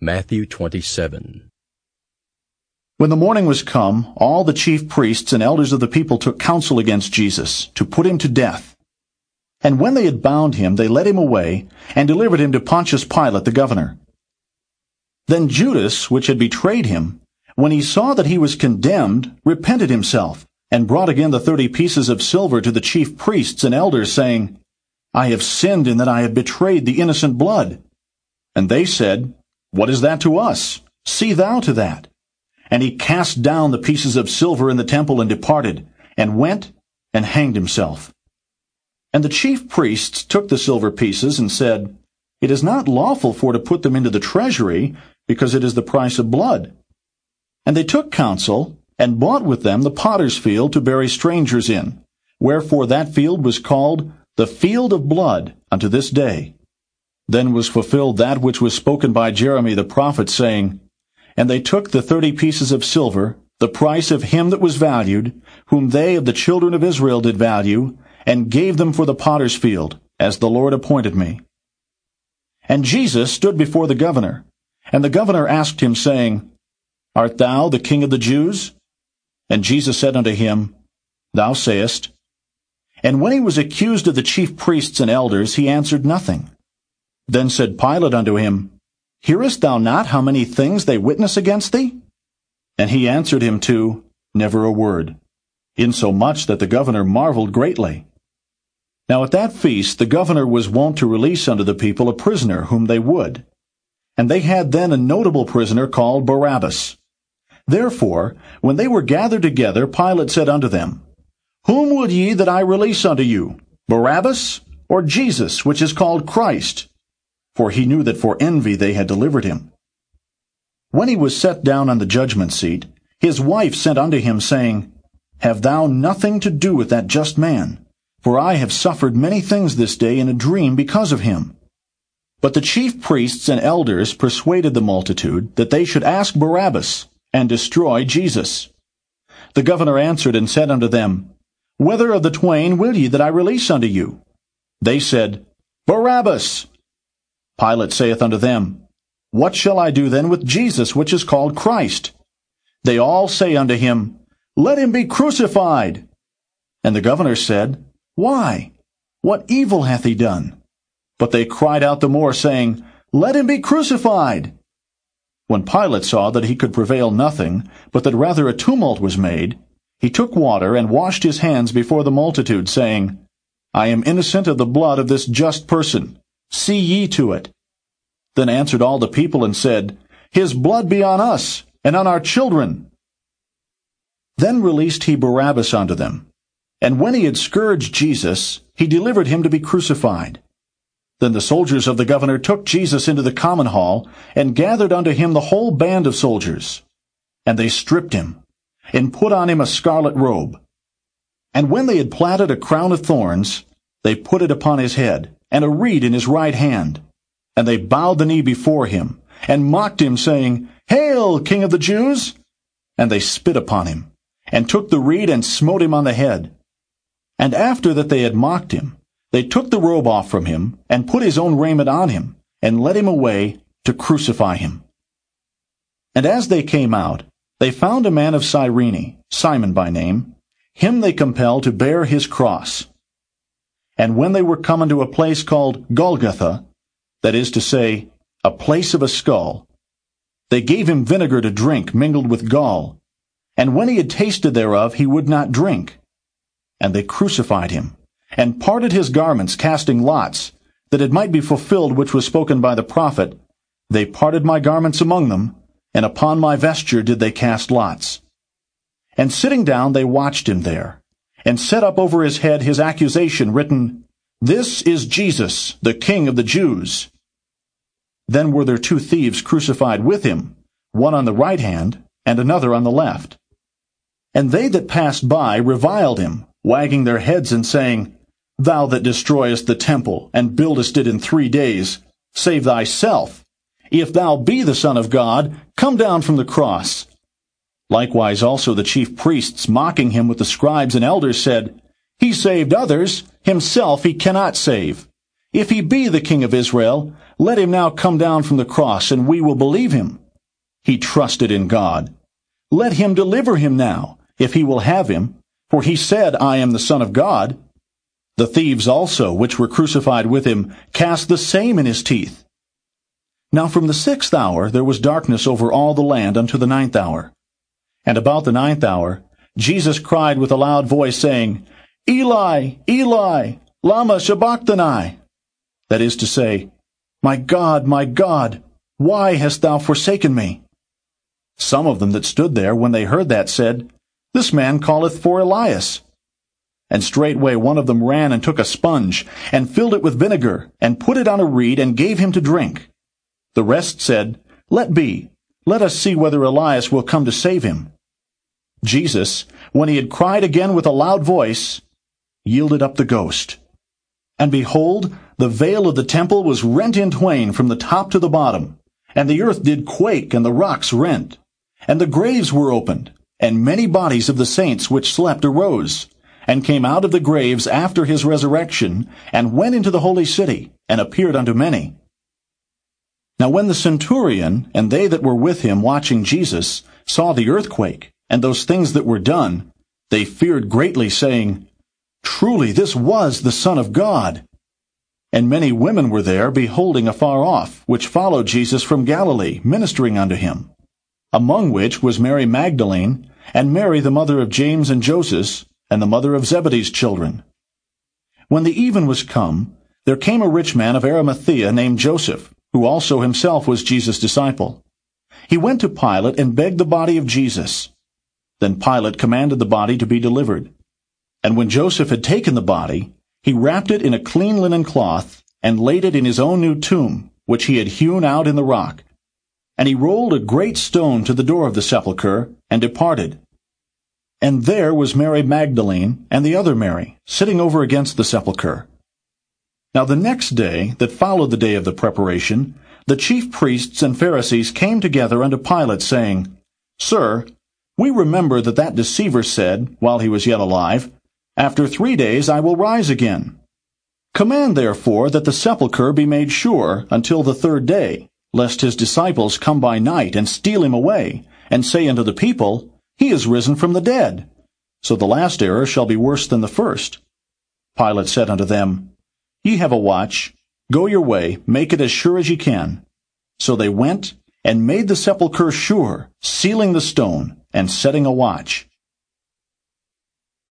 Matthew 27. When the morning was come, all the chief priests and elders of the people took counsel against Jesus, to put him to death. And when they had bound him, they led him away, and delivered him to Pontius Pilate the governor. Then Judas, which had betrayed him, when he saw that he was condemned, repented himself, and brought again the thirty pieces of silver to the chief priests and elders, saying, I have sinned in that I have betrayed the innocent blood. And they said, what is that to us? See thou to that. And he cast down the pieces of silver in the temple and departed, and went and hanged himself. And the chief priests took the silver pieces and said, It is not lawful for to put them into the treasury, because it is the price of blood. And they took counsel, and bought with them the potter's field to bury strangers in. Wherefore that field was called the field of blood unto this day. Then was fulfilled that which was spoken by Jeremy the prophet, saying, And they took the thirty pieces of silver, the price of him that was valued, whom they of the children of Israel did value, and gave them for the potter's field, as the Lord appointed me. And Jesus stood before the governor, and the governor asked him, saying, Art thou the king of the Jews? And Jesus said unto him, Thou sayest. And when he was accused of the chief priests and elders, he answered nothing. Then said Pilate unto him, Hearest thou not how many things they witness against thee? And he answered him to, Never a word, insomuch that the governor marveled greatly. Now at that feast the governor was wont to release unto the people a prisoner whom they would. And they had then a notable prisoner called Barabbas. Therefore, when they were gathered together, Pilate said unto them, Whom would ye that I release unto you, Barabbas, or Jesus, which is called Christ? For he knew that for envy they had delivered him. When he was set down on the judgment seat, his wife sent unto him, saying, Have thou nothing to do with that just man? For I have suffered many things this day in a dream because of him. But the chief priests and elders persuaded the multitude that they should ask Barabbas, and destroy Jesus. The governor answered and said unto them, Whether of the twain will ye that I release unto you? They said, Barabbas. Pilate saith unto them, What shall I do then with Jesus, which is called Christ? They all say unto him, Let him be crucified. And the governor said, Why? What evil hath he done? But they cried out the more, saying, Let him be crucified. When Pilate saw that he could prevail nothing, but that rather a tumult was made, he took water and washed his hands before the multitude, saying, I am innocent of the blood of this just person. See ye to it. Then answered all the people and said, His blood be on us, and on our children. Then released he Barabbas unto them. And when he had scourged Jesus, he delivered him to be crucified. Then the soldiers of the governor took Jesus into the common hall, and gathered unto him the whole band of soldiers. And they stripped him, and put on him a scarlet robe. And when they had platted a crown of thorns, they put it upon his head, and a reed in his right hand. And they bowed the knee before him, and mocked him, saying, Hail, King of the Jews! And they spit upon him, and took the reed and smote him on the head. And after that they had mocked him, they took the robe off from him, and put his own raiment on him, and led him away to crucify him. And as they came out, they found a man of Cyrene, Simon by name. Him they compelled to bear his cross. And when they were come unto a place called Golgotha, that is to say, a place of a skull, they gave him vinegar to drink mingled with gall. And when he had tasted thereof, he would not drink. And they crucified him, and parted his garments, casting lots, that it might be fulfilled which was spoken by the prophet, They parted my garments among them, and upon my vesture did they cast lots. And sitting down they watched him there and set up over his head his accusation written, This is Jesus, the King of the Jews. Then were there two thieves crucified with him, one on the right hand, and another on the left. And they that passed by reviled him, wagging their heads and saying, Thou that destroyest the temple, and buildest it in three days, save thyself. If thou be the Son of God, come down from the cross. Likewise also the chief priests, mocking him with the scribes and elders, said, He saved others, himself he cannot save. If he be the king of Israel, let him now come down from the cross, and we will believe him. He trusted in God. Let him deliver him now, if he will have him, for he said, I am the Son of God. The thieves also, which were crucified with him, cast the same in his teeth. Now from the sixth hour there was darkness over all the land unto the ninth hour. And about the ninth hour Jesus cried with a loud voice, saying, Eli, Eli, lama sabachthani? That is to say, My God, my God, why hast thou forsaken me? Some of them that stood there, when they heard that, said, This man calleth for Elias. And straightway one of them ran and took a sponge, and filled it with vinegar, and put it on a reed, and gave him to drink. The rest said, Let be, let us see whether Elias will come to save him. Jesus, when he had cried again with a loud voice, yielded up the ghost. And behold, the veil of the temple was rent in twain from the top to the bottom, and the earth did quake, and the rocks rent. And the graves were opened, and many bodies of the saints which slept arose, and came out of the graves after his resurrection, and went into the holy city, and appeared unto many. Now when the centurion, and they that were with him watching Jesus, saw the earthquake, and those things that were done, they feared greatly, saying, Truly this was the Son of God. And many women were there, beholding afar off, which followed Jesus from Galilee, ministering unto him. Among which was Mary Magdalene, and Mary the mother of James and Joseph, and the mother of Zebedee's children. When the even was come, there came a rich man of Arimathea named Joseph, who also himself was Jesus' disciple. He went to Pilate and begged the body of Jesus. Then Pilate commanded the body to be delivered. And when Joseph had taken the body, he wrapped it in a clean linen cloth, and laid it in his own new tomb, which he had hewn out in the rock. And he rolled a great stone to the door of the sepulchre, and departed. And there was Mary Magdalene and the other Mary, sitting over against the sepulchre. Now the next day, that followed the day of the preparation, the chief priests and Pharisees came together unto Pilate, saying, Sir, we remember that that deceiver said, while he was yet alive, After three days I will rise again. Command therefore that the sepulchre be made sure until the third day, lest his disciples come by night and steal him away, and say unto the people, He is risen from the dead. So the last error shall be worse than the first. Pilate said unto them, Ye have a watch. Go your way, make it as sure as ye can. So they went and made the sepulchre sure, sealing the stone, and setting a watch.